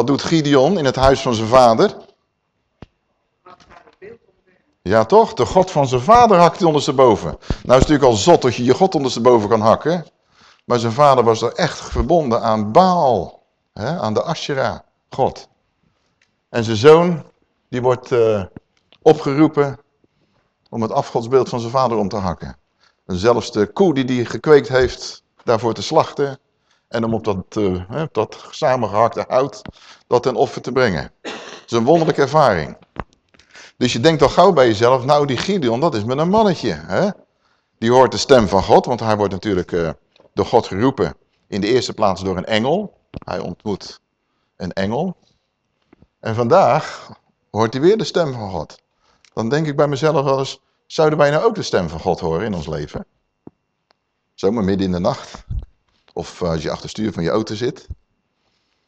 Wat doet Gideon in het huis van zijn vader? Ja toch, de God van zijn vader hakt hij ondersteboven. Nou is natuurlijk al zot dat je je God ondersteboven kan hakken. Maar zijn vader was er echt verbonden aan Baal. Hè, aan de Asherah, God. En zijn zoon, die wordt uh, opgeroepen om het afgodsbeeld van zijn vader om te hakken. En zelfs de koe die hij gekweekt heeft, daarvoor te slachten. En om op dat, uh, dat samengehakte hout dat ten offer te brengen. Dat is een wonderlijke ervaring. Dus je denkt al gauw bij jezelf, nou die Gideon, dat is met een mannetje. Hè? Die hoort de stem van God, want hij wordt natuurlijk uh, door God geroepen. In de eerste plaats door een engel. Hij ontmoet een engel. En vandaag hoort hij weer de stem van God. Dan denk ik bij mezelf wel eens, zouden wij nou ook de stem van God horen in ons leven? Zomaar midden in de nacht. Of als je achter stuur van je auto zit.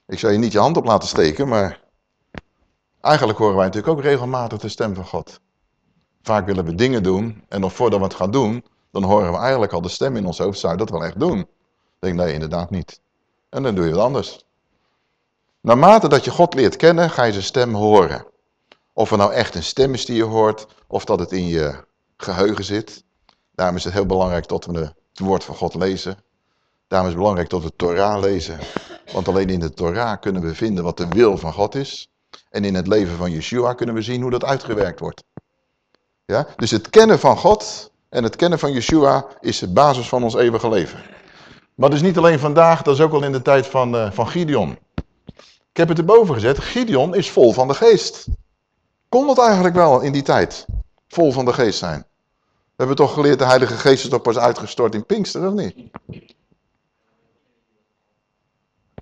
Ik zou je niet je hand op laten steken, maar eigenlijk horen wij natuurlijk ook regelmatig de stem van God. Vaak willen we dingen doen en nog voordat we het gaan doen, dan horen we eigenlijk al de stem in ons hoofd, zou je dat wel echt doen? Ik denk, nee, inderdaad niet. En dan doe je wat anders. Naarmate dat je God leert kennen, ga je zijn stem horen. Of er nou echt een stem is die je hoort, of dat het in je geheugen zit. Daarom is het heel belangrijk dat we het woord van God lezen. Daarom is het belangrijk dat we de Torah lezen. Want alleen in de Torah kunnen we vinden wat de wil van God is. En in het leven van Yeshua kunnen we zien hoe dat uitgewerkt wordt. Ja? Dus het kennen van God en het kennen van Yeshua is de basis van ons eeuwige leven. Maar dat is niet alleen vandaag, dat is ook al in de tijd van, uh, van Gideon. Ik heb het erboven gezet, Gideon is vol van de geest. Kon dat eigenlijk wel in die tijd? Vol van de geest zijn. We hebben toch geleerd, de Heilige Geest is toch pas uitgestort in Pinkster, of niet?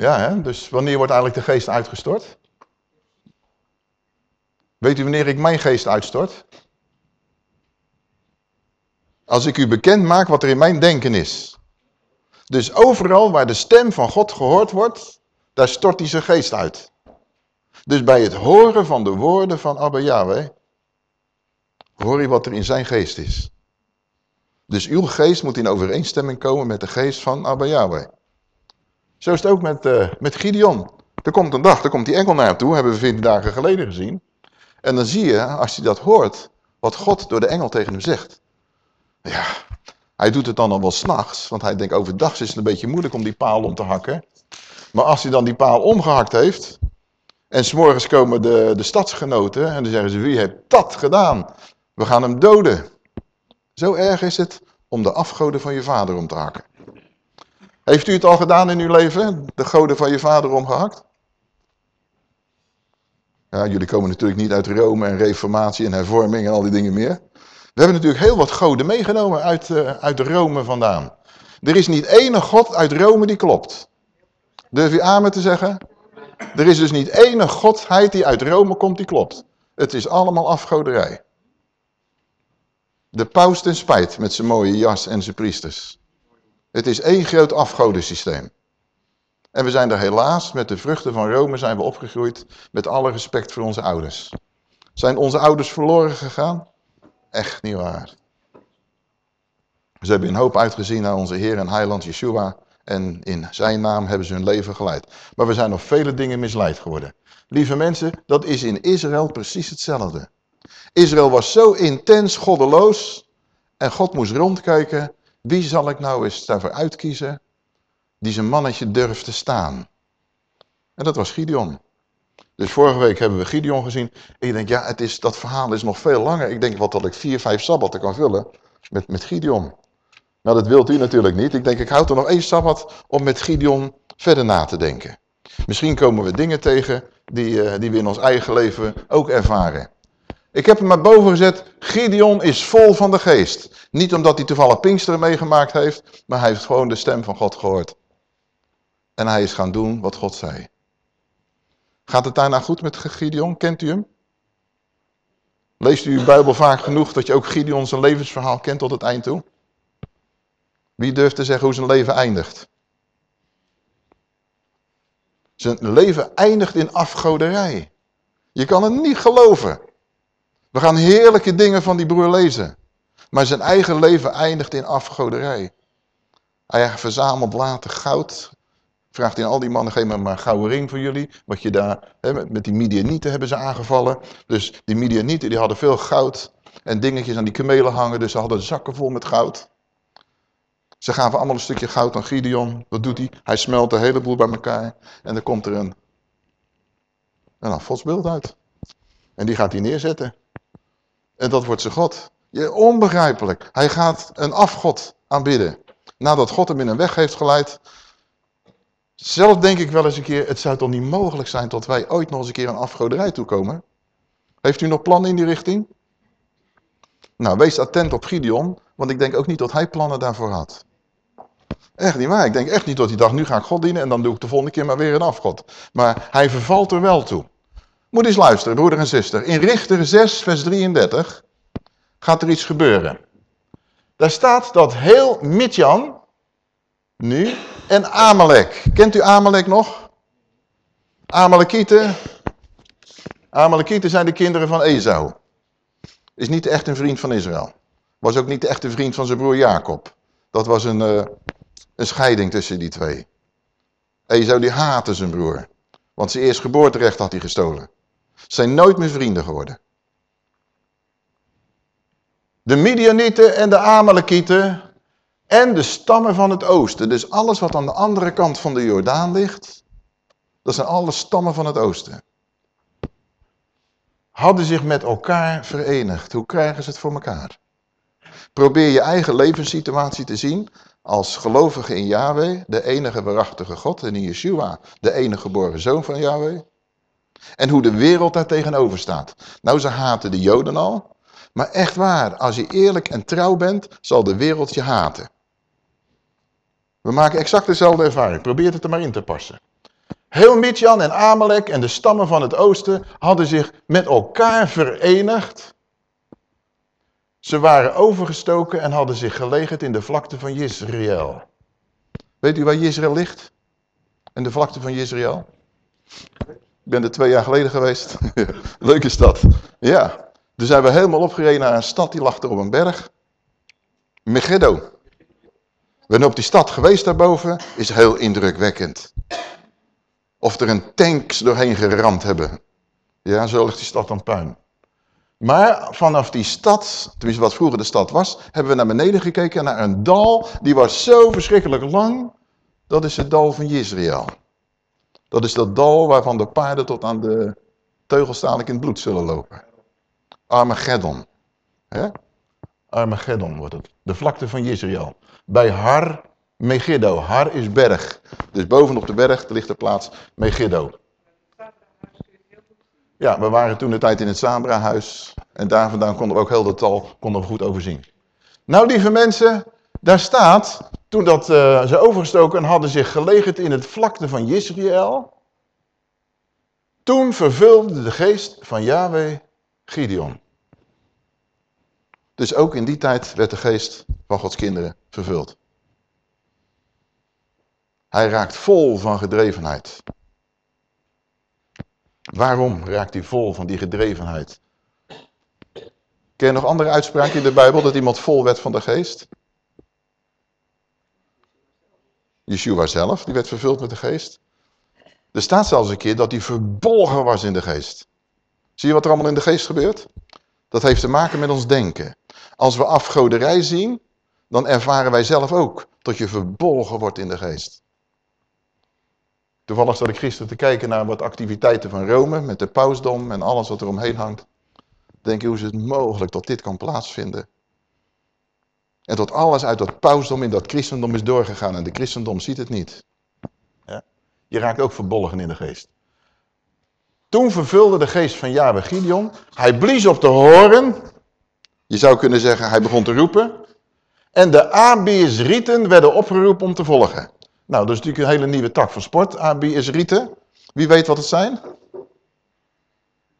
Ja, hè? dus wanneer wordt eigenlijk de geest uitgestort? Weet u wanneer ik mijn geest uitstort? Als ik u bekend maak wat er in mijn denken is. Dus overal waar de stem van God gehoord wordt, daar stort hij zijn geest uit. Dus bij het horen van de woorden van Abba Yahweh, hoor je wat er in zijn geest is. Dus uw geest moet in overeenstemming komen met de geest van Abba Yahweh. Zo is het ook met, uh, met Gideon. Er komt een dag, er komt die engel naar hem toe, hebben we 14 dagen geleden gezien. En dan zie je, als je dat hoort, wat God door de engel tegen hem zegt. Ja, hij doet het dan al wel s'nachts, want hij denkt overdag is het een beetje moeilijk om die paal om te hakken. Maar als hij dan die paal omgehakt heeft, en s'morgens komen de, de stadsgenoten en dan zeggen ze, wie heeft dat gedaan? We gaan hem doden. Zo erg is het om de afgoden van je vader om te hakken. Heeft u het al gedaan in uw leven, de goden van je vader omgehakt? Ja, jullie komen natuurlijk niet uit Rome en reformatie en hervorming en al die dingen meer. We hebben natuurlijk heel wat goden meegenomen uit, uh, uit Rome vandaan. Er is niet ene god uit Rome die klopt. Durf je amen te zeggen? Er is dus niet ene godheid die uit Rome komt die klopt. Het is allemaal afgoderij. De paus ten spijt met zijn mooie jas en zijn priesters. Het is één groot afgodensysteem. En we zijn er helaas, met de vruchten van Rome zijn we opgegroeid, met alle respect voor onze ouders. Zijn onze ouders verloren gegaan? Echt niet waar. Ze hebben een hoop uitgezien naar onze Heer en Heiland Yeshua. En in zijn naam hebben ze hun leven geleid. Maar we zijn nog vele dingen misleid geworden. Lieve mensen, dat is in Israël precies hetzelfde. Israël was zo intens goddeloos. En God moest rondkijken. Wie zal ik nou eens daarvoor uitkiezen? Die zijn mannetje durft te staan. En dat was Gideon. Dus vorige week hebben we Gideon gezien. En je denkt, ja, het is, dat verhaal is nog veel langer. Ik denk wat dat ik vier, vijf sabbatten kan vullen met, met Gideon. Nou, dat wilt u natuurlijk niet. Ik denk, ik houd er nog één sabbat om met Gideon verder na te denken. Misschien komen we dingen tegen die, uh, die we in ons eigen leven ook ervaren. Ik heb hem maar boven gezet, Gideon is vol van de geest. Niet omdat hij toevallig Pinksteren meegemaakt heeft, maar hij heeft gewoon de stem van God gehoord. En hij is gaan doen wat God zei. Gaat het daarna goed met Gideon? Kent u hem? Leest u uw Bijbel vaak genoeg dat je ook Gideon zijn levensverhaal kent tot het eind toe? Wie durft te zeggen hoe zijn leven eindigt? Zijn leven eindigt in afgoderij. Je kan het niet geloven. We gaan heerlijke dingen van die broer lezen. Maar zijn eigen leven eindigt in afgoderij. Hij verzamelt later goud, Vraagt hij aan al die mannen, geef me maar een gouden ring voor jullie. Wat je daar, met die Midianieten hebben ze aangevallen. Dus die Midianieten die hadden veel goud en dingetjes aan die kamelen hangen. Dus ze hadden zakken vol met goud. Ze gaven allemaal een stukje goud aan Gideon. Wat doet hij? Hij smelt een heleboel bij elkaar. En dan komt er een, een afgodsbeeld uit. En die gaat hij neerzetten. En dat wordt zijn God. Je, onbegrijpelijk. Hij gaat een afgod aanbidden. Nadat God hem in een weg heeft geleid. Zelf denk ik wel eens een keer, het zou toch niet mogelijk zijn tot wij ooit nog eens een keer een afgoderij toekomen? Heeft u nog plannen in die richting? Nou, wees attent op Gideon, want ik denk ook niet dat hij plannen daarvoor had. Echt niet waar. Ik denk echt niet dat hij dacht, nu ga ik God dienen en dan doe ik de volgende keer maar weer een afgod. Maar hij vervalt er wel toe. Moet eens luisteren, broeder en zuster. In Richter 6, vers 33 gaat er iets gebeuren. Daar staat dat heel Midjan nu en Amalek. Kent u Amalek nog? Amalekieten. Amalekieten zijn de kinderen van Esau. Is niet echt een vriend van Israël. Was ook niet echt een vriend van zijn broer Jacob. Dat was een, uh, een scheiding tussen die twee. Esau die haatte zijn broer. Want zijn eerst geboorterecht had hij gestolen. Zijn nooit meer vrienden geworden. De Midianieten en de Amalekieten en de stammen van het oosten. Dus alles wat aan de andere kant van de Jordaan ligt, dat zijn alle stammen van het oosten. Hadden zich met elkaar verenigd. Hoe krijgen ze het voor elkaar? Probeer je eigen levenssituatie te zien als gelovige in Yahweh, de enige waarachtige God, en in Yeshua, de enige geboren zoon van Yahweh. En hoe de wereld daar tegenover staat. Nou, ze haten de Joden al. Maar echt waar, als je eerlijk en trouw bent, zal de wereld je haten. We maken exact dezelfde ervaring. Probeer het er maar in te passen. Heel Midjan en Amalek en de stammen van het oosten hadden zich met elkaar verenigd. Ze waren overgestoken en hadden zich gelegerd in de vlakte van Jezreel. Weet u waar Jezreel ligt? In de vlakte van Jezreel? Ben er twee jaar geleden geweest. Leuke stad. Ja. Toen zijn we helemaal opgereden naar een stad die lag er op een berg. Megiddo. We zijn op die stad geweest daarboven. Is heel indrukwekkend. Of er een tanks doorheen geramd hebben. Ja, zo ligt die stad aan puin. Maar vanaf die stad, tenminste wat vroeger de stad was, hebben we naar beneden gekeken naar een dal. Die was zo verschrikkelijk lang. Dat is het dal van Jezreel. Dat is dat dal waarvan de paarden tot aan de teugels in het bloed zullen lopen. Armageddon. He? Armageddon wordt het. De vlakte van Jezreel. Bij Har Megiddo. Har is berg. Dus bovenop de berg ligt de plaats Megiddo. Ja, we waren toen de tijd in het Sabra-huis. En daar vandaan konden we ook heel dat tal konden we goed overzien. Nou, lieve mensen, daar staat, toen dat, uh, ze overgestoken hadden zich gelegerd in het vlakte van Jezreel. Toen vervulde de geest van Yahweh Gideon. Dus ook in die tijd werd de geest van Gods kinderen vervuld. Hij raakt vol van gedrevenheid. Waarom raakt hij vol van die gedrevenheid? Ken je nog andere uitspraken in de Bijbel dat iemand vol werd van de geest? Yeshua zelf, die werd vervuld met de geest. Er staat zelfs een keer dat hij verbolgen was in de geest. Zie je wat er allemaal in de geest gebeurt? Dat heeft te maken met ons denken. Als we afgoderij zien, dan ervaren wij zelf ook dat je verbolgen wordt in de geest. Toevallig zat ik gisteren te kijken naar wat activiteiten van Rome, met de pausdom en alles wat er omheen hangt. Denk je, hoe is het mogelijk dat dit kan plaatsvinden? En tot alles uit dat pausdom in dat christendom is doorgegaan en de christendom ziet het niet. Ja? Je raakt ook verbolgen in de geest. Toen vervulde de geest van Yahweh Gideon. Hij blies op de horen. Je zou kunnen zeggen, hij begon te roepen. En de Abiesrieten werden opgeroepen om te volgen. Nou, dat is natuurlijk een hele nieuwe tak van sport, Abiesrieten. Wie weet wat het zijn?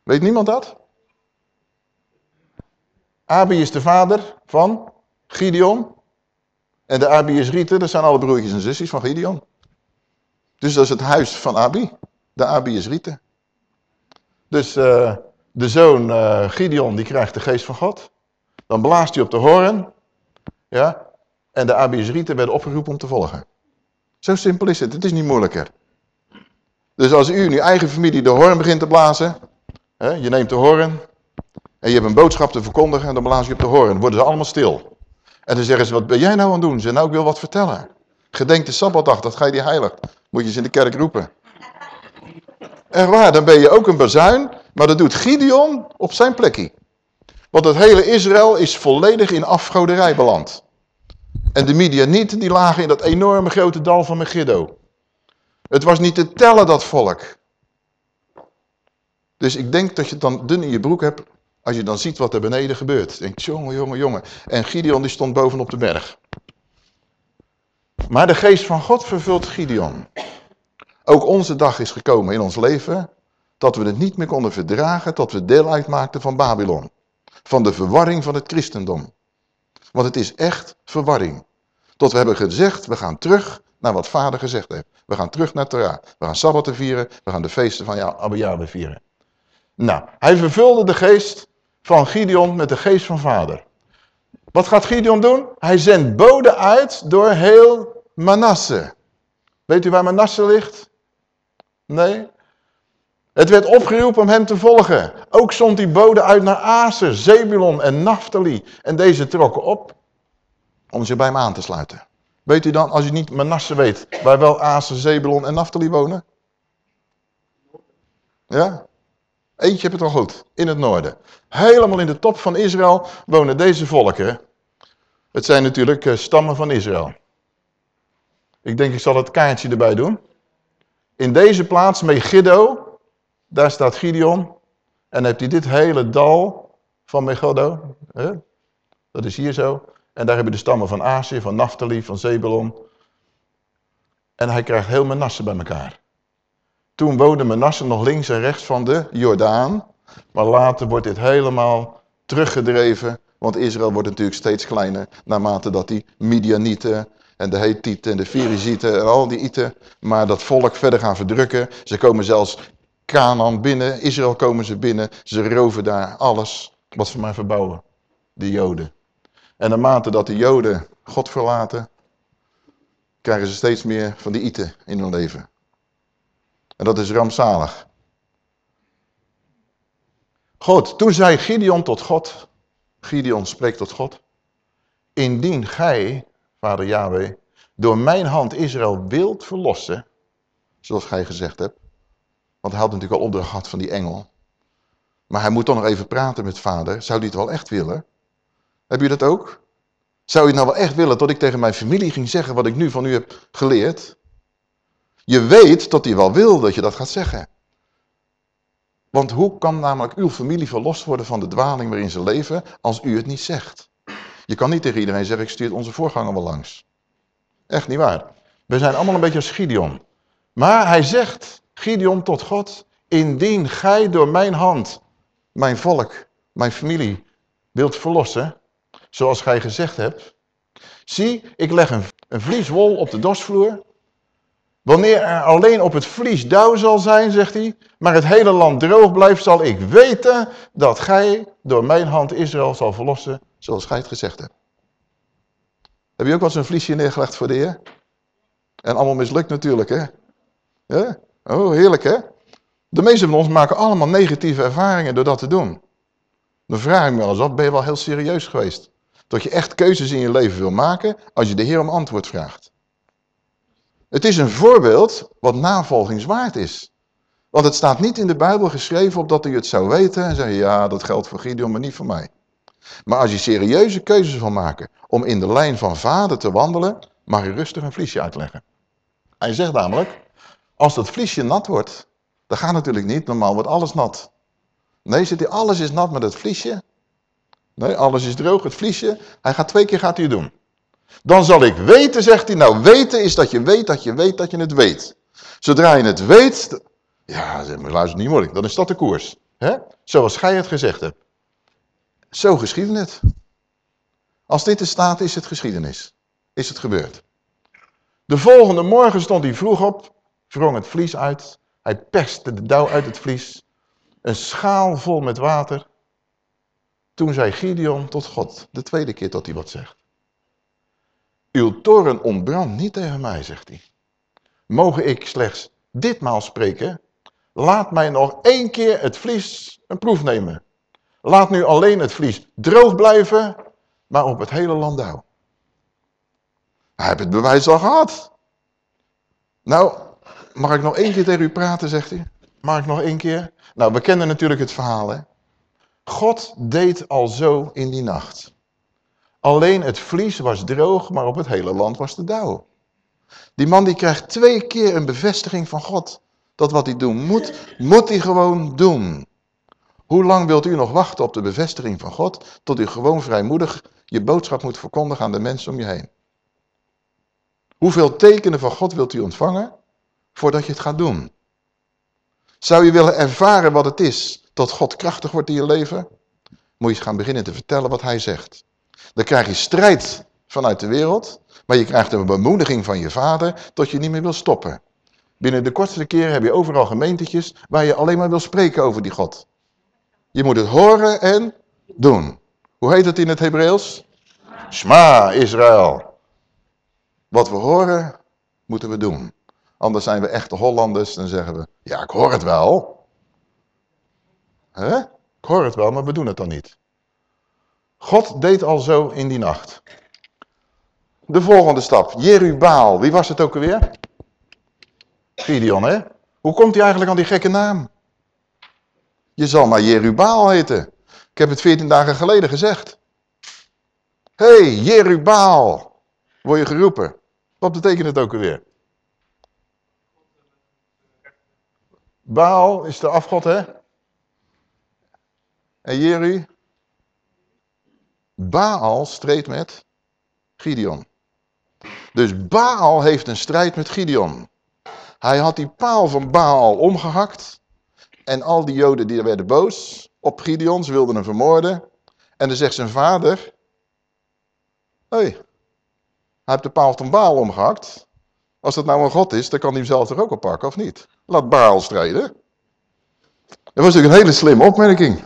Weet niemand dat? Abi is de vader van Gideon. En de Abiesrieten, dat zijn alle broertjes en zusjes van Gideon. Dus dat is het huis van Abi, de Abiesrieten. Dus uh, de zoon uh, Gideon, die krijgt de geest van God. Dan blaast hij op de hoorn. Ja, en de Abiezrieten werden opgeroepen om te volgen. Zo simpel is het. Het is niet moeilijker. Dus als u in uw eigen familie de hoorn begint te blazen, hè, je neemt de hoorn en je hebt een boodschap te verkondigen en dan blaas je op de hoorn. Worden ze allemaal stil. En dan zeggen ze, wat ben jij nou aan het doen? Ze nou, ik wil wat vertellen. Gedenk de Sabbatdag, dat ga je die heilig. Moet je ze in de kerk roepen. Echt waar, dan ben je ook een bazuin, maar dat doet Gideon op zijn plekje. Want het hele Israël is volledig in afgoderij beland. En de Midianieten die lagen in dat enorme grote dal van Megiddo. Het was niet te tellen dat volk. Dus ik denk dat je het dan dun in je broek hebt als je dan ziet wat er beneden gebeurt. Denk, jongen, jongen, jongen. En Gideon die stond bovenop de berg. Maar de geest van God vervult Gideon. Ook onze dag is gekomen in ons leven dat we het niet meer konden verdragen, dat we deel uitmaakten van Babylon. Van de verwarring van het christendom. Want het is echt verwarring. Tot we hebben gezegd, we gaan terug naar wat vader gezegd heeft. We gaan terug naar Torah. We gaan Sabbat vieren, we gaan de feesten van Abba vieren. Nou, hij vervulde de geest van Gideon met de geest van vader. Wat gaat Gideon doen? Hij zendt boden uit door heel Manasse. Weet u waar Manasse ligt? Nee? Het werd opgeroepen om hem te volgen. Ook zond hij boden uit naar Aser, Zebulon en Naphtali. En deze trokken op om zich bij hem aan te sluiten. Weet u dan, als u niet Manasse weet, waar wel Aser, Zebulon en Naphtali wonen? Ja? Eentje heb het al goed, in het noorden. Helemaal in de top van Israël wonen deze volken. Het zijn natuurlijk eh, stammen van Israël. Ik denk ik zal het kaartje erbij doen. In deze plaats, Megiddo, daar staat Gideon. En heeft hij dit hele dal van Megiddo. Hè? Dat is hier zo. En daar hebben de stammen van Azië, van Naphtali, van Zebulon. En hij krijgt heel Manasse bij elkaar. Toen woonde Manasse nog links en rechts van de Jordaan. Maar later wordt dit helemaal teruggedreven. Want Israël wordt natuurlijk steeds kleiner. Naarmate dat die Midianieten en de Hethieten en de Firizieten en al die Iten. Maar dat volk verder gaan verdrukken. Ze komen zelfs Canaan binnen. Israël komen ze binnen. Ze roven daar alles wat ze maar verbouwen. De Joden. En naarmate dat de Joden God verlaten. Krijgen ze steeds meer van die Iten in hun leven. En dat is rampzalig. God, toen zei Gideon tot God, Gideon spreekt tot God, indien gij, vader Yahweh, door mijn hand Israël wilt verlossen, zoals gij gezegd hebt, want hij had natuurlijk al opdracht gehad van die engel, maar hij moet toch nog even praten met vader, zou hij het wel echt willen? Heb je dat ook? Zou je het nou wel echt willen dat ik tegen mijn familie ging zeggen wat ik nu van u heb geleerd? Je weet dat hij wel wil dat je dat gaat zeggen. Want hoe kan namelijk uw familie verlost worden van de dwaling waarin ze leven als u het niet zegt? Je kan niet tegen iedereen zeggen, ik stuur onze voorganger wel langs. Echt niet waar. We zijn allemaal een beetje als Gideon. Maar hij zegt, Gideon tot God, indien gij door mijn hand mijn volk, mijn familie wilt verlossen, zoals gij gezegd hebt. Zie, ik leg een, een vlieswol op de dorsvloer Wanneer er alleen op het vlies dauw zal zijn, zegt hij, maar het hele land droog blijft, zal ik weten dat gij door mijn hand Israël zal verlossen, zoals gij het gezegd hebt. Heb je ook wel een vliesje neergelegd voor de Heer? En allemaal mislukt natuurlijk, hè? Oh, heerlijk, hè? De meeste van ons maken allemaal negatieve ervaringen door dat te doen. Dan vraag ik me wel eens af, ben je wel heel serieus geweest? Dat je echt keuzes in je leven wil maken als je de Heer om antwoord vraagt. Het is een voorbeeld wat navolgingswaard is. Want het staat niet in de Bijbel geschreven opdat u het zou weten en zeggen, ja, dat geldt voor Gideon, maar niet voor mij. Maar als je serieuze keuzes wil maken om in de lijn van vader te wandelen, mag je rustig een vliesje uitleggen. Hij zegt namelijk, als dat vliesje nat wordt, dat gaat natuurlijk niet, normaal wordt alles nat. Nee, zit hij, alles is nat met het vliesje. Nee, alles is droog, het vliesje. Hij gaat twee keer gaat hij doen. Dan zal ik weten, zegt hij. Nou, weten is dat je weet dat je weet dat je het weet. Zodra je het weet, ja, luister niet moeilijk, dan is dat de koers. Hè? Zoals gij het gezegd hebt. Zo geschieden het. Als dit er staat, is het geschiedenis. Is het gebeurd. De volgende morgen stond hij vroeg op, wrong het vlies uit. Hij perste de dauw uit het vlies. Een schaal vol met water. Toen zei Gideon tot God, de tweede keer tot hij wat zegt. Uw toren ontbrandt niet tegen mij, zegt hij. mogen ik slechts ditmaal spreken? Laat mij nog één keer het vlies een proef nemen. Laat nu alleen het vlies droog blijven, maar op het hele landouw. Hij heeft het bewijs al gehad. Nou, mag ik nog één keer tegen u praten, zegt hij. Mag ik nog één keer? Nou, we kennen natuurlijk het verhaal, hè. God deed al zo in die nacht. Alleen het vlies was droog, maar op het hele land was de dauw. Die man die krijgt twee keer een bevestiging van God. Dat wat hij doen moet, moet hij gewoon doen. Hoe lang wilt u nog wachten op de bevestiging van God, tot u gewoon vrijmoedig je boodschap moet verkondigen aan de mensen om je heen? Hoeveel tekenen van God wilt u ontvangen, voordat je het gaat doen? Zou je willen ervaren wat het is, tot God krachtig wordt in je leven? Moet je gaan beginnen te vertellen wat hij zegt. Dan krijg je strijd vanuit de wereld, maar je krijgt een bemoediging van je vader tot je niet meer wil stoppen. Binnen de kortste keren heb je overal gemeentetjes waar je alleen maar wil spreken over die God. Je moet het horen en doen. Hoe heet het in het Hebreeuws? Shma, Israël. Wat we horen, moeten we doen. Anders zijn we echte Hollanders en zeggen we, ja ik hoor het wel. Ik hoor het wel, maar we doen het dan niet. God deed al zo in die nacht. De volgende stap, Jerubaal. Wie was het ook alweer? Gideon, hè? Hoe komt hij eigenlijk aan die gekke naam? Je zal maar Jerubaal heten. Ik heb het 14 dagen geleden gezegd. Hé, hey, Jerubaal. Word je geroepen. Wat betekent het ook alweer? Baal is de afgod, hè? En Jeru? Baal streed met Gideon. Dus Baal heeft een strijd met Gideon. Hij had die paal van Baal omgehakt. En al die joden die werden boos op Gideon. Ze wilden hem vermoorden. En dan zegt zijn vader... Hé, hey, hij heeft de paal van Baal omgehakt. Als dat nou een god is, dan kan hij hem zelf er ook op pakken, of niet? Laat Baal strijden. Dat was natuurlijk een hele slimme opmerking.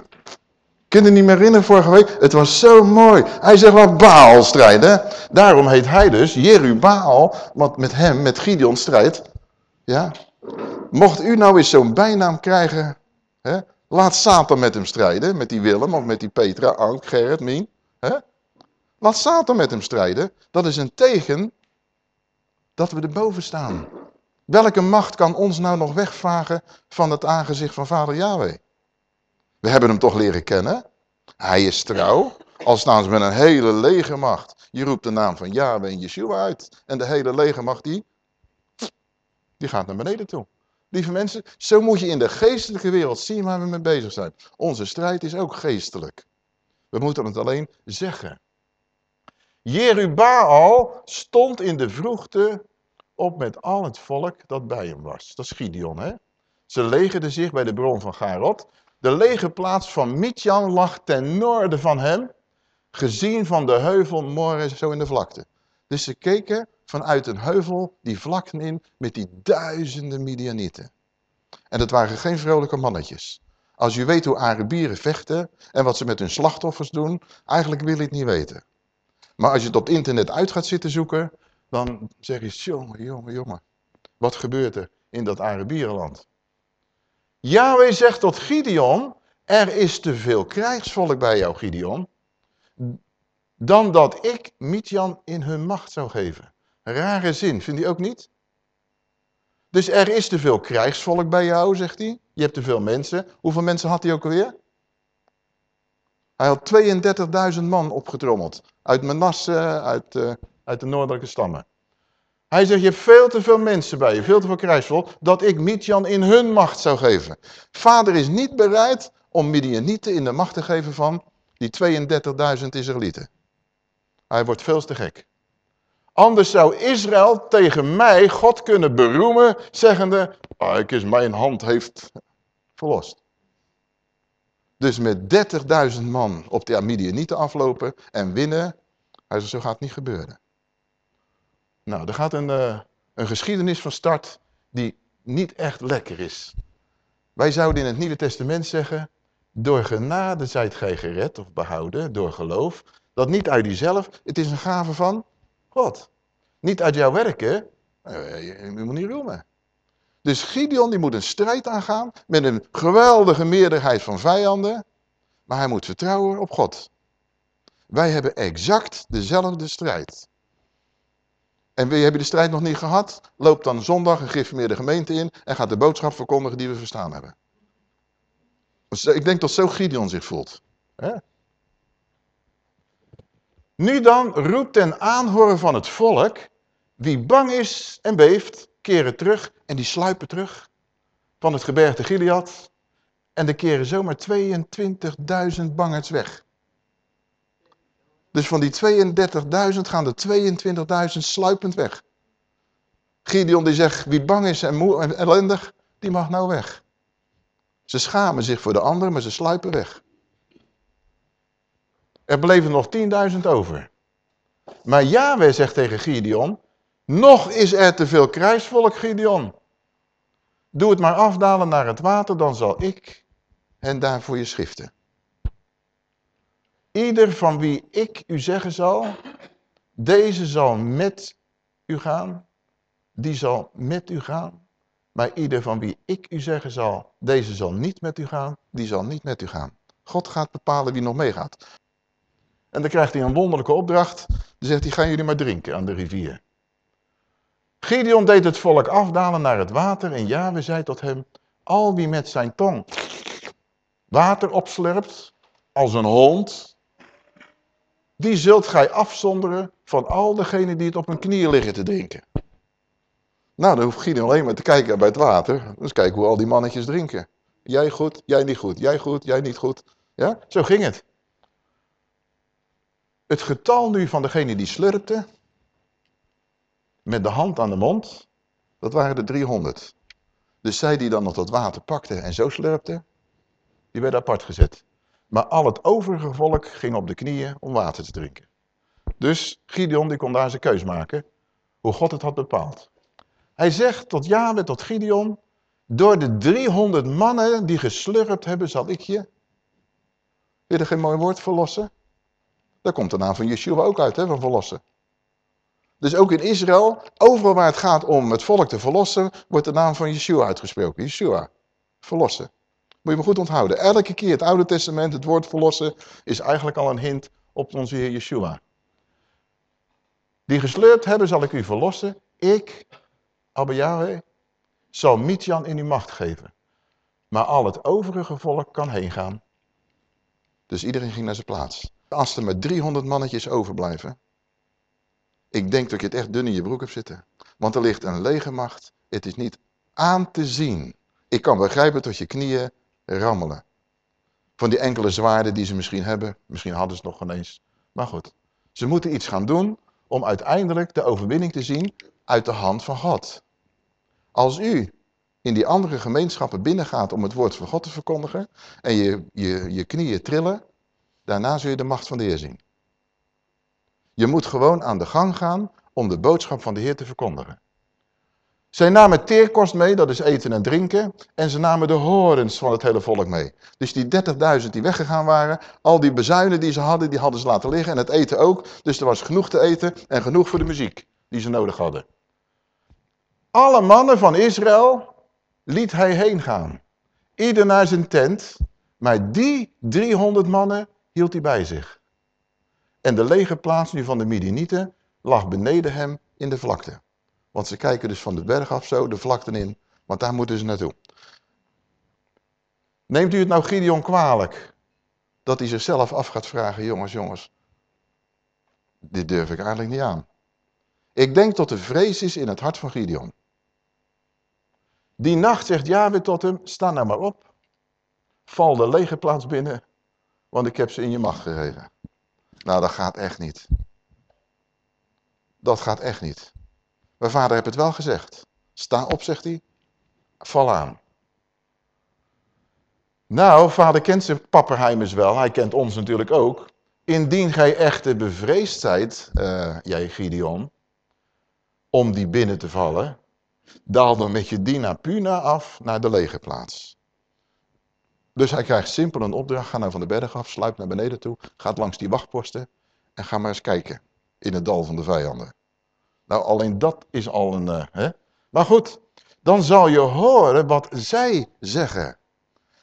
Kun je niet meer herinneren vorige week? Het was zo mooi. Hij zegt maar Baal strijden. Daarom heet hij dus Jerubaal, want met hem, met Gideon strijdt. Ja. Mocht u nou eens zo'n bijnaam krijgen, hè? laat Satan met hem strijden, met die Willem of met die Petra, Ank, Gerrit, Mien. Hè? Laat Satan met hem strijden. Dat is een teken dat we erboven staan. Welke macht kan ons nou nog wegvagen van het aangezicht van vader Yahweh? We hebben hem toch leren kennen. Hij is trouw. Al staan ze met een hele legermacht. Je roept de naam van Yahweh en Yeshua uit. En de hele legermacht die, die gaat naar beneden toe. Lieve mensen, zo moet je in de geestelijke wereld zien waar we mee bezig zijn. Onze strijd is ook geestelijk. We moeten het alleen zeggen. Jerubaal stond in de vroegte op met al het volk dat bij hem was. Dat is Gideon, hè? Ze legerden zich bij de bron van Garot. De legerplaats van Midjan lag ten noorden van hem, gezien van de heuvel More zo in de vlakte. Dus ze keken vanuit een heuvel die vlakte in met die duizenden Midianieten. En dat waren geen vrolijke mannetjes. Als je weet hoe Arabieren vechten en wat ze met hun slachtoffers doen, eigenlijk wil je het niet weten. Maar als je het op internet uit gaat zitten zoeken, dan zeg je, jongen, jongen, jongen, wat gebeurt er in dat Arabierenland? Yahweh zegt tot Gideon, er is te veel krijgsvolk bij jou, Gideon, dan dat ik Midjan in hun macht zou geven. Rare zin, vind je ook niet? Dus er is te veel krijgsvolk bij jou, zegt hij. Je hebt te veel mensen. Hoeveel mensen had hij ook alweer? Hij had 32.000 man opgetrommeld. Uit Manasse, uit, uh, uit de noordelijke stammen. Hij zegt, je hebt veel te veel mensen bij je, veel te veel krijgsvolk, dat ik Midjan in hun macht zou geven. Vader is niet bereid om Midianieten in de macht te geven van die 32.000 Israëlieten. Hij wordt veel te gek. Anders zou Israël tegen mij God kunnen beroemen, zeggende, oh, ik is mijn hand heeft verlost. Dus met 30.000 man op de Midianieten aflopen en winnen, hij zegt, zo gaat het niet gebeuren. Nou, er gaat een, uh, een geschiedenis van start die niet echt lekker is. Wij zouden in het Nieuwe Testament zeggen, door genade zijt gij gered of behouden, door geloof. Dat niet uit jezelf, het is een gave van God. Niet uit jouw werken, Je, je moet niet roemen. Dus Gideon die moet een strijd aangaan met een geweldige meerderheid van vijanden. Maar hij moet vertrouwen op God. Wij hebben exact dezelfde strijd. En wie hebben de strijd nog niet gehad? Loop dan zondag een geïnformeerde gemeente in en gaat de boodschap verkondigen die we verstaan hebben. Dus ik denk dat zo Gideon zich voelt. Nu dan roept ten aanhoren van het volk, wie bang is en beeft, keren terug en die sluipen terug van het gebergte Gilead. En er keren zomaar 22.000 bangerts weg. Dus van die 32.000 gaan er 22.000 sluipend weg. Gideon die zegt, wie bang is en moe en ellendig, die mag nou weg. Ze schamen zich voor de anderen, maar ze sluipen weg. Er bleven nog 10.000 over. Maar Yahweh zegt tegen Gideon, nog is er te veel krijgsvolk, Gideon. Doe het maar afdalen naar het water, dan zal ik hen daar voor je schiften. Ieder van wie ik u zeggen zal, deze zal met u gaan, die zal met u gaan. Maar ieder van wie ik u zeggen zal, deze zal niet met u gaan, die zal niet met u gaan. God gaat bepalen wie nog meegaat. En dan krijgt hij een wonderlijke opdracht. Dan zegt hij, gaan jullie maar drinken aan de rivier. Gideon deed het volk afdalen naar het water en Jahwe zei tot hem, al wie met zijn tong water opslurpt, als een hond, die zult gij afzonderen van al degenen die het op hun knieën liggen te drinken. Nou, dan hoeft Gideon alleen maar te kijken bij het water. Dus kijken hoe al die mannetjes drinken. Jij goed, jij niet goed, jij goed, jij niet goed. Ja, zo ging het. Het getal nu van degene die slurpte, met de hand aan de mond, dat waren de 300. Dus zij die dan nog dat water pakte en zo slurpte, die werden apart gezet. Maar al het overige volk ging op de knieën om water te drinken. Dus Gideon die kon daar zijn keus maken, hoe God het had bepaald. Hij zegt tot Jabe, tot Gideon, door de 300 mannen die geslurpt hebben, zal ik je, wil je geen mooi woord, verlossen? Daar komt de naam van Yeshua ook uit, hè, van verlossen. Dus ook in Israël, overal waar het gaat om het volk te verlossen, wordt de naam van Yeshua uitgesproken. Yeshua, verlossen. Moet je me goed onthouden. Elke keer het Oude Testament, het woord verlossen, is eigenlijk al een hint op onze Heer Yeshua. Die gesleurd hebben, zal ik u verlossen. Ik, Abba Yahweh, zal Midian in uw macht geven. Maar al het overige volk kan heen gaan. Dus iedereen ging naar zijn plaats. Als er maar 300 mannetjes overblijven, ik denk dat je het echt dun in je broek hebt zitten. Want er ligt een legermacht. Het is niet aan te zien. Ik kan begrijpen dat je knieën rammelen. Van die enkele zwaarden die ze misschien hebben. Misschien hadden ze het nog eens. Maar goed. Ze moeten iets gaan doen om uiteindelijk de overwinning te zien uit de hand van God. Als u in die andere gemeenschappen binnengaat om het woord van God te verkondigen en je, je, je knieën trillen, daarna zul je de macht van de Heer zien. Je moet gewoon aan de gang gaan om de boodschap van de Heer te verkondigen. Zij namen teerkost mee, dat is eten en drinken. En ze namen de horens van het hele volk mee. Dus die 30.000 die weggegaan waren, al die bezuinen die ze hadden, die hadden ze laten liggen. En het eten ook. Dus er was genoeg te eten en genoeg voor de muziek die ze nodig hadden. Alle mannen van Israël liet hij heen gaan. Ieder naar zijn tent. Maar die 300 mannen hield hij bij zich. En de legerplaats nu van de Midianieten lag beneden hem in de vlakte. Want ze kijken dus van de berg af zo, de vlakte in, want daar moeten ze naartoe. Neemt u het nou Gideon kwalijk dat hij zichzelf af gaat vragen, jongens, jongens, dit durf ik eigenlijk niet aan. Ik denk dat er vrees is in het hart van Gideon. Die nacht zegt Yahweh tot hem, sta nou maar op, val de legerplaats binnen, want ik heb ze in je macht gegeven. Nou, dat gaat echt niet. Dat gaat echt niet. Mijn vader heeft het wel gezegd. Sta op, zegt hij. Val aan. Nou, vader kent zijn papperheimers wel. Hij kent ons natuurlijk ook. Indien gij echter bevreesd zijt, uh, jij Gideon, om die binnen te vallen, daal dan met je dienaar Puna af naar de legerplaats. Dus hij krijgt simpel een opdracht, ga nou van de berg af, sluip naar beneden toe, gaat langs die wachtposten en ga maar eens kijken in het dal van de vijanden. Nou, alleen dat is al een... Uh, hè? Maar goed, dan zal je horen wat zij zeggen.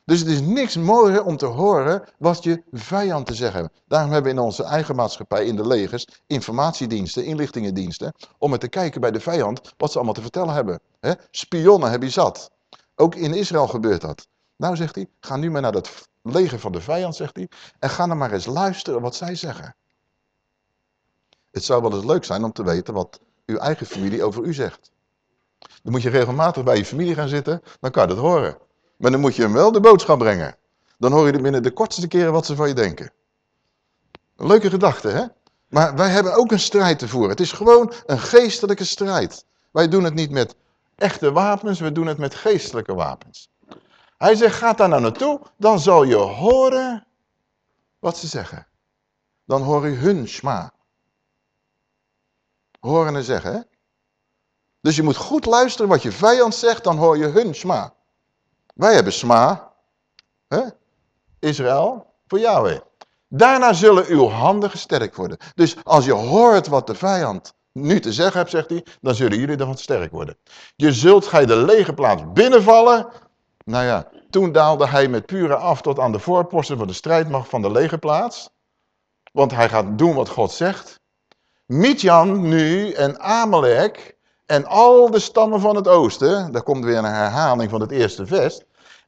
Dus het is niks mooier om te horen wat je vijand te zeggen hebben. Daarom hebben we in onze eigen maatschappij, in de legers, informatiediensten, inlichtingendiensten, om het te kijken bij de vijand wat ze allemaal te vertellen hebben. He? Spionnen heb je zat. Ook in Israël gebeurt dat. Nou, zegt hij, ga nu maar naar het leger van de vijand, zegt hij, en ga dan maar eens luisteren wat zij zeggen. Het zou wel eens leuk zijn om te weten wat uw eigen familie over u zegt. Dan moet je regelmatig bij je familie gaan zitten, dan kan je dat horen. Maar dan moet je hem wel de boodschap brengen. Dan hoor je binnen de kortste keren wat ze van je denken. Leuke gedachte, hè? Maar wij hebben ook een strijd te voeren. Het is gewoon een geestelijke strijd. Wij doen het niet met echte wapens, we doen het met geestelijke wapens. Hij zegt, ga daar nou naartoe, dan zal je horen wat ze zeggen. Dan hoor je hun sma. Horen en zeggen? Dus je moet goed luisteren wat je vijand zegt, dan hoor je hun sma. Wij hebben sma, hè? Israël, voor Yahweh. Daarna zullen uw handen gesterkt worden. Dus als je hoort wat de vijand nu te zeggen hebt, zegt hij, dan zullen jullie ervan sterk worden. Je zult gij de lege plaats binnenvallen. Nou ja, toen daalde hij met pure af tot aan de voorposten van de strijdmacht van de legerplaats. Want hij gaat doen wat God zegt. Midjan nu en Amalek en al de stammen van het oosten, daar komt weer een herhaling van het eerste vers,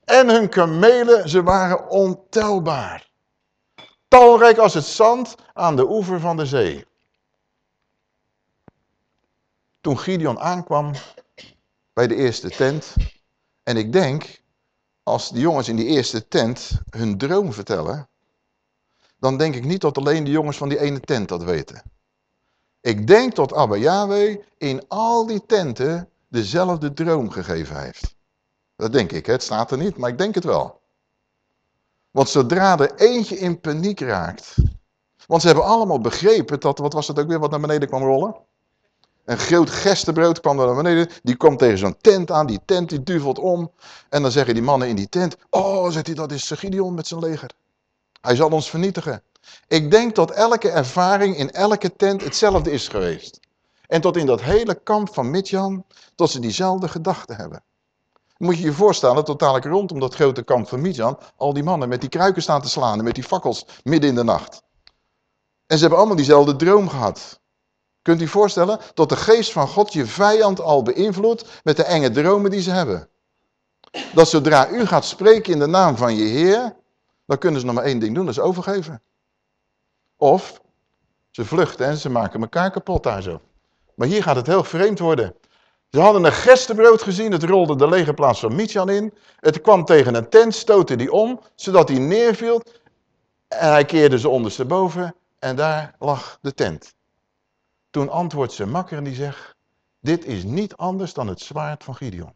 en hun kamelen, ze waren ontelbaar. Talrijk als het zand aan de oever van de zee. Toen Gideon aankwam bij de eerste tent, en ik denk, als de jongens in die eerste tent hun droom vertellen, dan denk ik niet dat alleen de jongens van die ene tent dat weten. Ik denk dat Abba Yahweh in al die tenten dezelfde droom gegeven heeft. Dat denk ik, het staat er niet, maar ik denk het wel. Want zodra er eentje in paniek raakt, want ze hebben allemaal begrepen dat, wat was het ook weer wat naar beneden kwam rollen? Een groot gestenbrood kwam naar beneden, die komt tegen zo'n tent aan, die tent die duvelt om. En dan zeggen die mannen in die tent, oh, zegt hij, dat is Gideon met zijn leger. Hij zal ons vernietigen. Ik denk dat elke ervaring in elke tent hetzelfde is geweest. En tot in dat hele kamp van Midjan, tot ze diezelfde gedachten hebben. Moet je je voorstellen, tot dadelijk rondom dat grote kamp van Midjan, al die mannen met die kruiken staan te slaan en met die fakkels midden in de nacht. En ze hebben allemaal diezelfde droom gehad. Kunt u voorstellen dat de geest van God je vijand al beïnvloedt met de enge dromen die ze hebben. Dat zodra u gaat spreken in de naam van je Heer, dan kunnen ze nog maar één ding doen, dat is overgeven. Of ze vluchten en ze maken elkaar kapot daar zo. Maar hier gaat het heel vreemd worden. Ze hadden een gestenbrood gezien, het rolde de legerplaats van Midian in. Het kwam tegen een tent, stootte die om, zodat hij neerviel. En hij keerde ze ondersteboven en daar lag de tent. Toen antwoordt zijn makker en die zegt, dit is niet anders dan het zwaard van Gideon.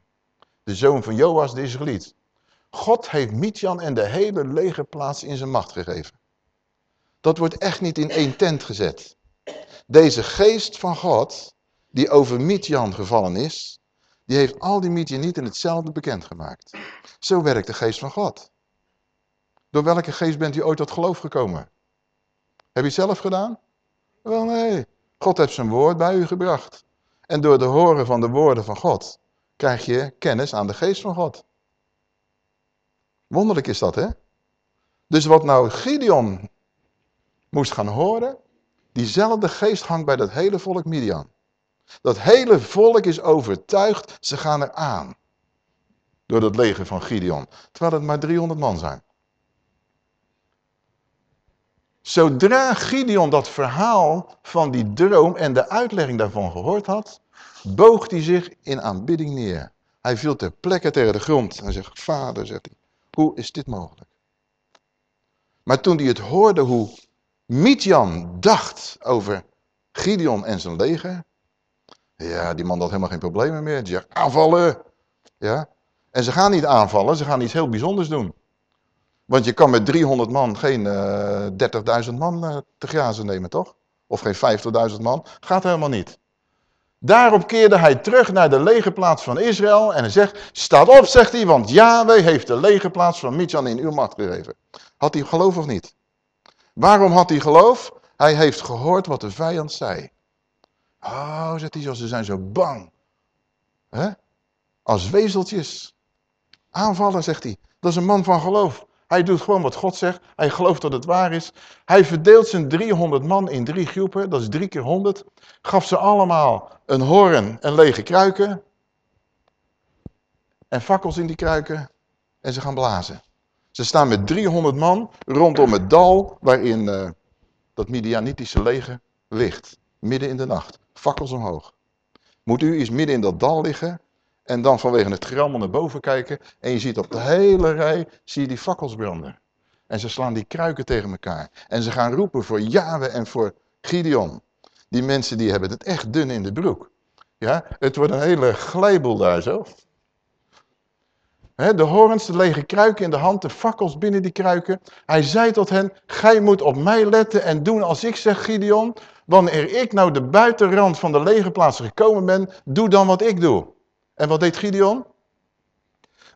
De zoon van Joas de Israëliet. God heeft Midian en de hele legerplaats in zijn macht gegeven. Dat wordt echt niet in één tent gezet. Deze geest van God, die over Midian gevallen is, die heeft al die Midian niet in hetzelfde bekendgemaakt. Zo werkt de geest van God. Door welke geest bent u ooit tot geloof gekomen? Heb je het zelf gedaan? Wel nee, God heeft zijn woord bij u gebracht. En door de horen van de woorden van God krijg je kennis aan de geest van God. Wonderlijk is dat, hè? Dus wat nou Gideon moest gaan horen, diezelfde geest hangt bij dat hele volk Midian. Dat hele volk is overtuigd, ze gaan er aan. Door dat leger van Gideon. Terwijl het maar 300 man zijn. Zodra Gideon dat verhaal van die droom en de uitlegging daarvan gehoord had, boog hij zich in aanbidding neer. Hij viel ter plekke tegen de grond en zegt, vader, zegt hij, hoe is dit mogelijk? Maar toen hij het hoorde hoe Midian dacht over Gideon en zijn leger. Ja, die man had helemaal geen problemen meer. Die zegt, aanvallen. Ja. En ze gaan niet aanvallen, ze gaan iets heel bijzonders doen. Want je kan met 300 man geen uh, eh, 30.000 man uh, te grazen nemen, toch? Of geen 50.000 man. Gaat helemaal niet. Daarop keerde hij terug naar de legerplaats van Israël en hij zegt, staat op, zegt hij, want Yahweh heeft de legerplaats van Midjan in uw macht gegeven. Had hij geloof of niet? Waarom had hij geloof? Hij heeft gehoord wat de vijand zei. Oh, zegt hij, ze zijn zo bang. Hè? Als wezeltjes. Aanvallen, zegt hij. Dat is een man van geloof. Hij doet gewoon wat God zegt. Hij gelooft dat het waar is. Hij verdeelt zijn 300 man in drie groepen. Dat is drie keer 100. Gaf ze allemaal een hoorn en lege kruiken. En fakkels in die kruiken. En ze gaan blazen. Ze staan met 300 man rondom het dal waarin uh, dat Midianitische leger ligt. Midden in de nacht. Fakkels omhoog. Moet u eens midden in dat dal liggen en dan vanwege het gerammel naar boven kijken. En je ziet op de hele rij, zie je die fakkels branden. En ze slaan die kruiken tegen elkaar. En ze gaan roepen voor Yahweh en voor Gideon. Die mensen die hebben het echt dun in de broek. Ja, het wordt een hele glijboel daar zo. De horens, de lege kruiken in de hand, de fakkels binnen die kruiken. Hij zei tot hen, gij moet op mij letten en doen als ik zeg, Gideon. Wanneer ik nou de buitenrand van de legerplaats gekomen ben, doe dan wat ik doe. En wat deed Gideon?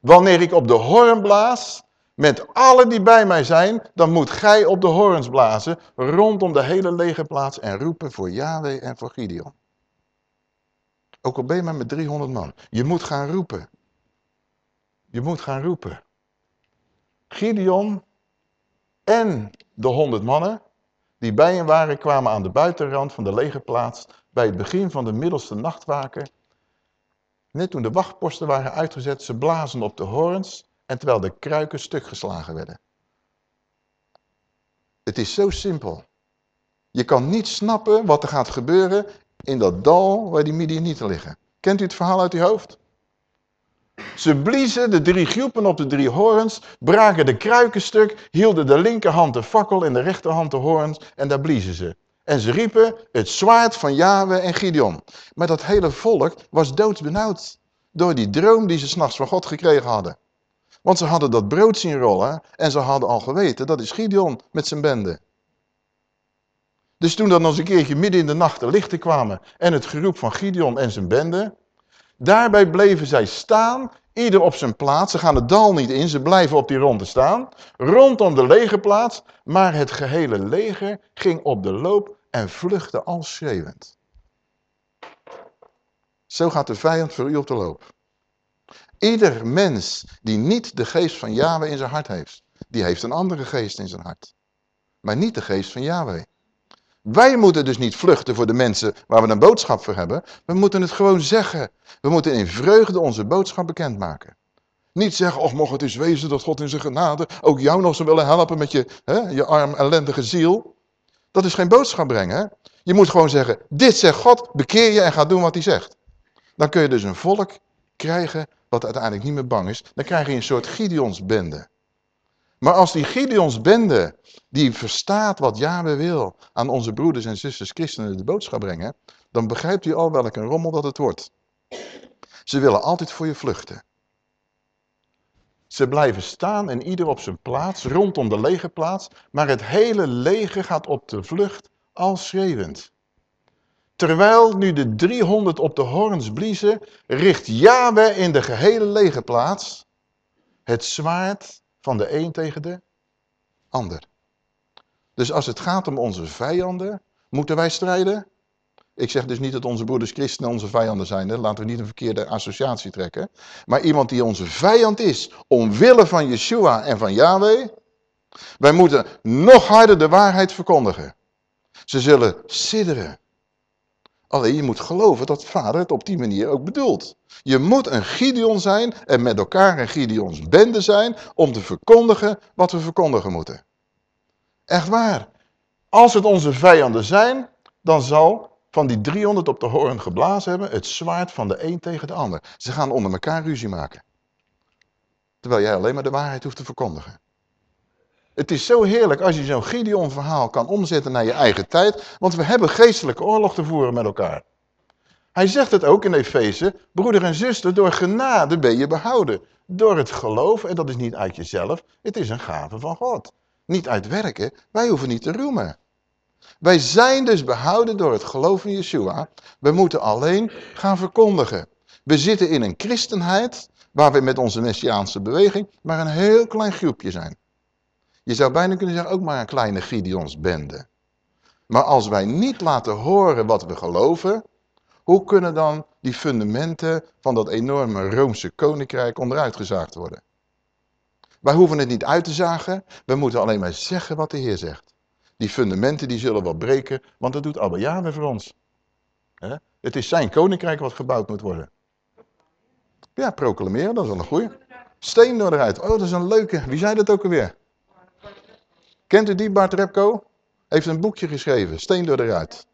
Wanneer ik op de hoorn blaas, met alle die bij mij zijn, dan moet gij op de horens blazen, rondom de hele legerplaats en roepen voor Yahweh en voor Gideon. Ook al ben je met 300 man. Je moet gaan roepen. Je moet gaan roepen. Gideon en de 100 mannen die bij hem waren, kwamen aan de buitenrand van de legerplaats bij het begin van de middelste nachtwaken Net toen de wachtposten waren uitgezet, ze blazen op de horens en terwijl de kruiken stuk geslagen werden. Het is zo simpel. Je kan niet snappen wat er gaat gebeuren in dat dal waar die Midianieten liggen. Kent u het verhaal uit uw hoofd? Ze bliezen de drie groepen op de drie horens, braken de kruiken stuk, hielden de linkerhand de fakkel en de rechterhand de horens en daar bliezen ze. En ze riepen het zwaard van Yahweh en Gideon. Maar dat hele volk was doodsbenauwd door die droom die ze s'nachts van God gekregen hadden. Want ze hadden dat brood zien rollen en ze hadden al geweten, dat is Gideon met zijn bende. Dus toen dan eens een keertje midden in de nacht de lichten kwamen en het geroep van Gideon en zijn bende, daarbij bleven zij staan, ieder op zijn plaats. Ze gaan het dal niet in, ze blijven op die ronde staan, rondom de legerplaats, maar het gehele leger ging op de loop en vluchtte al schreeuwend. Zo gaat de vijand voor u op de loop. Ieder mens die niet de geest van Yahweh in zijn hart heeft, die heeft een andere geest in zijn hart. Maar niet de geest van Yahweh. Wij moeten dus niet vluchten voor de mensen waar we een boodschap voor hebben. We moeten het gewoon zeggen. We moeten in vreugde onze boodschap bekendmaken. Niet zeggen, och mocht het eens wezen dat God in zijn genade ook jou nog zou willen helpen met je, hè, je arm ellendige ziel. Dat is geen boodschap brengen. Je moet gewoon zeggen, dit zegt God, bekeer je en ga doen wat hij zegt. Dan kun je dus een volk krijgen wat uiteindelijk niet meer bang is. Dan krijg je een soort Gideonsbende. Maar als die Gideonsbende, die verstaat wat Yahweh wil, aan onze broeders en zusters christenen de boodschap brengen, dan begrijpt u al welke rommel dat het wordt. Ze willen altijd voor je vluchten. Ze blijven staan en ieder op zijn plaats, rondom de legerplaats, maar het hele leger gaat op de vlucht al schreeuwend. Terwijl nu de 300 op de horens bliezen, richt Yahweh in de gehele legerplaats het zwaard van de een tegen de ander. Dus als het gaat om onze vijanden, moeten wij strijden? Ik zeg dus niet dat onze broeders christenen onze vijanden zijn. Hè? Laten we niet een verkeerde associatie trekken. Maar iemand die onze vijand is, omwille van Yeshua en van Yahweh. Wij moeten nog harder de waarheid verkondigen. Ze zullen sidderen. Alleen je moet geloven dat vader het op die manier ook bedoelt. Je moet een Gideon zijn en met elkaar een Gideons bende zijn om te verkondigen wat we verkondigen moeten. Echt waar. Als het onze vijanden zijn, dan zal van die 300 op de hoorn geblazen hebben het zwaard van de een tegen de ander. Ze gaan onder elkaar ruzie maken. Terwijl jij alleen maar de waarheid hoeft te verkondigen. Het is zo heerlijk als je zo'n Gideon verhaal kan omzetten naar je eigen tijd. Want we hebben geestelijke oorlog te voeren met elkaar. Hij zegt het ook in Efeze. Broeder en zuster, door genade ben je behouden. Door het geloof, en dat is niet uit jezelf. Het is een gave van God. Niet uit werken. Wij hoeven niet te roemen. Wij zijn dus behouden door het geloof in Yeshua. We moeten alleen gaan verkondigen. We zitten in een christenheid waar we met onze Messiaanse beweging maar een heel klein groepje zijn. Je zou bijna kunnen zeggen, ook maar een kleine Gideonsbende. Maar als wij niet laten horen wat we geloven, Hoe kunnen dan die fundamenten van dat enorme Roomse koninkrijk onderuit gezaagd worden? Wij hoeven het niet uit te zagen, we moeten alleen maar zeggen wat de Heer zegt. Die fundamenten die zullen wel breken, want dat doet Abba Yahweh voor ons. Het is zijn koninkrijk wat gebouwd moet worden. Ja, proclameren, dat is wel een goeie. Steen door eruit. Oh, dat is een leuke. Wie zei dat ook alweer? Kent u die, Bart Repko? Heeft een boekje geschreven, Steen door eruit.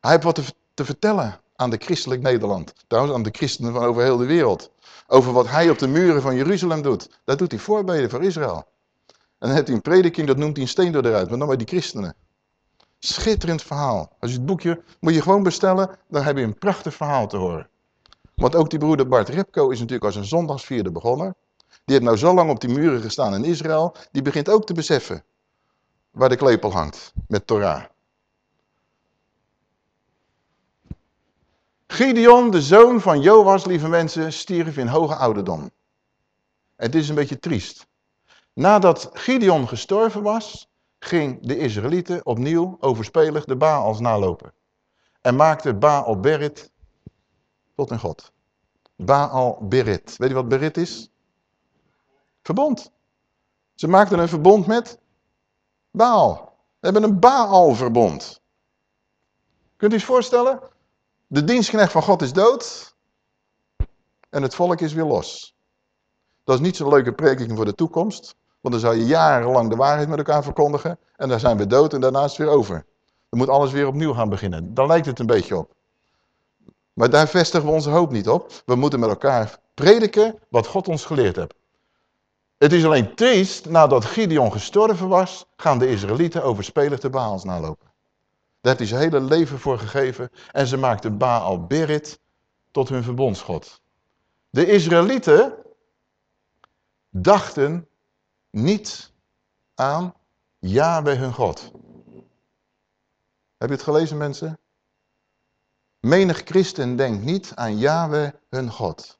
Hij heeft wat te, te vertellen aan de christelijk Nederland. Trouwens, aan de christenen van over heel de wereld. Over wat hij op de muren van Jeruzalem doet. Daar doet hij voorbeden voor Israël. En dan heeft hij een prediking, dat noemt hij een steen door eruit. Maar dan bij die christenen. Schitterend verhaal. Als je het boekje moet je gewoon bestellen, dan heb je een prachtig verhaal te horen. Want ook die broeder Bart Repko is natuurlijk als een zondagsvierde begonnen. Die heeft nou zo lang op die muren gestaan in Israël, die begint ook te beseffen waar de klepel hangt met Torah. Gideon, de zoon van Joas, lieve mensen, stierf in hoge ouderdom. Het is een beetje triest. Nadat Gideon gestorven was, ging de Israëlieten opnieuw overspelig de Baals nalopen. En maakte Baal Berit tot een god. Baal Berit. Weet je wat Berit is? Verbond. Ze maakten een verbond met Baal. We hebben een Baal-verbond. Kunt u eens voorstellen? De dienstknecht van God is dood. En het volk is weer los. Dat is niet zo'n leuke preking voor de toekomst. Want dan zou je jarenlang de waarheid met elkaar verkondigen. En dan zijn we dood en daarna is het weer over. Dan moet alles weer opnieuw gaan beginnen. Dan lijkt het een beetje op. Maar daar vestigen we onze hoop niet op. We moeten met elkaar prediken wat God ons geleerd heeft. Het is alleen triest, nadat Gideon gestorven was, gaan de Israëlieten overspelig de Baals nalopen. Daar heeft hij zijn hele leven voor gegeven en ze maakten Baal Berit tot hun verbondsgod. De Israëlieten dachten niet aan Yahweh hun God. Heb je het gelezen mensen? Menig christen denkt niet aan Yahweh hun God.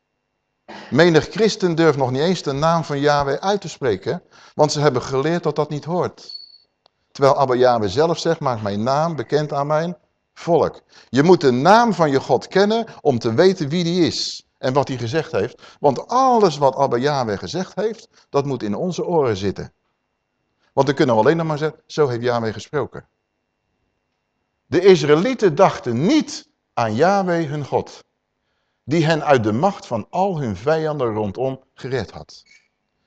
Menig christen durft nog niet eens de naam van Yahweh uit te spreken, want ze hebben geleerd dat dat niet hoort. Terwijl Abba Yahweh zelf zegt, maak mijn naam bekend aan mijn volk. Je moet de naam van je God kennen om te weten wie die is en wat hij gezegd heeft. Want alles wat Abba Yahweh gezegd heeft, dat moet in onze oren zitten. Want dan kunnen we alleen nog maar zeggen, zo heeft Yahweh gesproken. De Israëlieten dachten niet aan Yahweh hun God die hen uit de macht van al hun vijanden rondom gered had.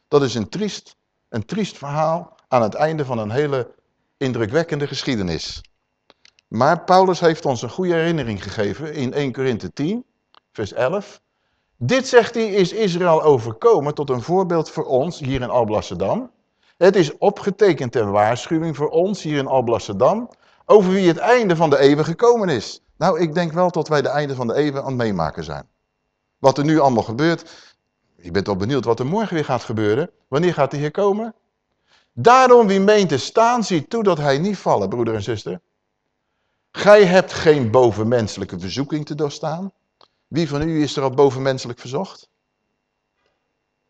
Dat is een triest, een triest verhaal aan het einde van een hele indrukwekkende geschiedenis. Maar Paulus heeft ons een goede herinnering gegeven in 1 Korinthe 10, vers 11. Dit, zegt hij, is Israël overkomen tot een voorbeeld voor ons hier in Alblasserdam. Het is opgetekend ter waarschuwing voor ons hier in Alblasserdam, over wie het einde van de eeuwen gekomen is. Nou, ik denk wel tot wij de einde van de eeuwen aan het meemaken zijn. Wat er nu allemaal gebeurt, je bent al benieuwd wat er morgen weer gaat gebeuren. Wanneer gaat hij hier komen? Daarom wie meent te staan, ziet toe dat hij niet vallen, broeder en zuster. Gij hebt geen bovenmenselijke verzoeking te doorstaan. Wie van u is er al bovenmenselijk verzocht?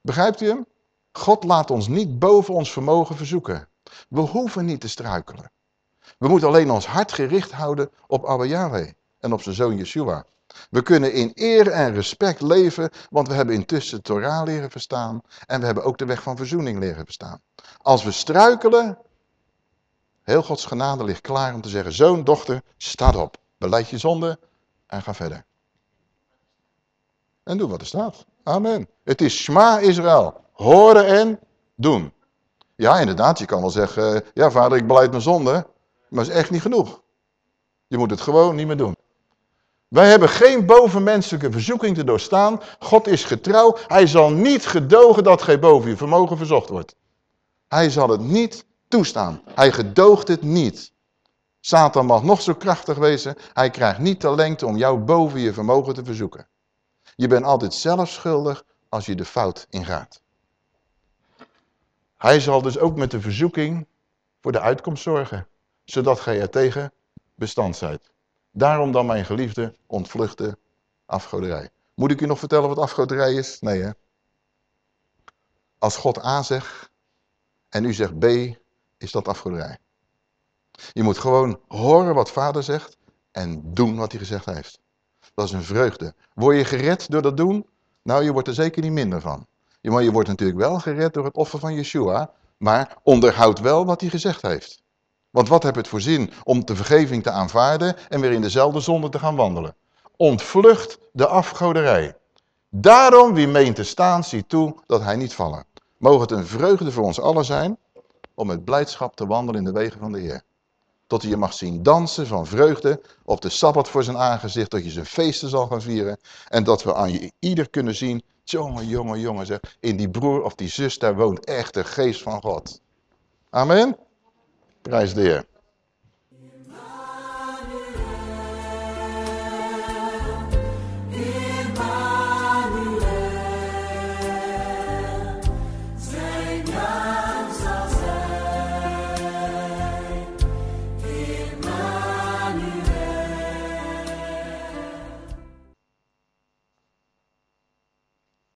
Begrijpt u hem? God laat ons niet boven ons vermogen verzoeken. We hoeven niet te struikelen. We moeten alleen ons hart gericht houden op Abba Yahweh en op zijn zoon Yeshua. We kunnen in eer en respect leven, want we hebben intussen de Torah leren verstaan en we hebben ook de weg van verzoening leren verstaan. Als we struikelen, heel Gods genade ligt klaar om te zeggen, zoon, dochter, sta op, beleid je zonde en ga verder. En doe wat er staat. Amen. Het is Shma Israël, horen en doen. Ja, inderdaad, je kan wel zeggen, ja vader, ik beleid mijn zonde, maar is echt niet genoeg. Je moet het gewoon niet meer doen. Wij hebben geen bovenmenselijke verzoeking te doorstaan. God is getrouw. Hij zal niet gedogen dat gij boven je vermogen verzocht wordt. Hij zal het niet toestaan. Hij gedoogt het niet. Satan mag nog zo krachtig wezen. Hij krijgt niet de lengte om jou boven je vermogen te verzoeken. Je bent altijd zelf schuldig als je de fout ingaat. Hij zal dus ook met de verzoeking voor de uitkomst zorgen. Zodat gij er tegen bestand zijt. Daarom dan, mijn geliefde, ontvluchten afgoderij. Moet ik u nog vertellen wat afgoderij is? Nee, hè? Als God A zegt en u zegt B, is dat afgoderij. Je moet gewoon horen wat vader zegt en doen wat hij gezegd heeft. Dat is een vreugde. Word je gered door dat doen? Nou, je wordt er zeker niet minder van. Maar je wordt natuurlijk wel gered door het offer van Yeshua. Maar onderhoud wel wat hij gezegd heeft. Want wat heb het voor zin om de vergeving te aanvaarden en weer in dezelfde zonde te gaan wandelen? Ontvlucht de afgoderij. Daarom wie meent te staan, ziet toe dat hij niet vallen. Mogen het een vreugde voor ons allen zijn om met blijdschap te wandelen in de wegen van de Heer. Tot hij je mag zien dansen van vreugde op de Sabbat voor zijn aangezicht, dat je zijn feesten zal gaan vieren. En dat we aan je ieder kunnen zien, jongen, jongen, jongen, zeg, in die broer of die zus, daar woont echt de geest van God. Amen. Prijs de Heer.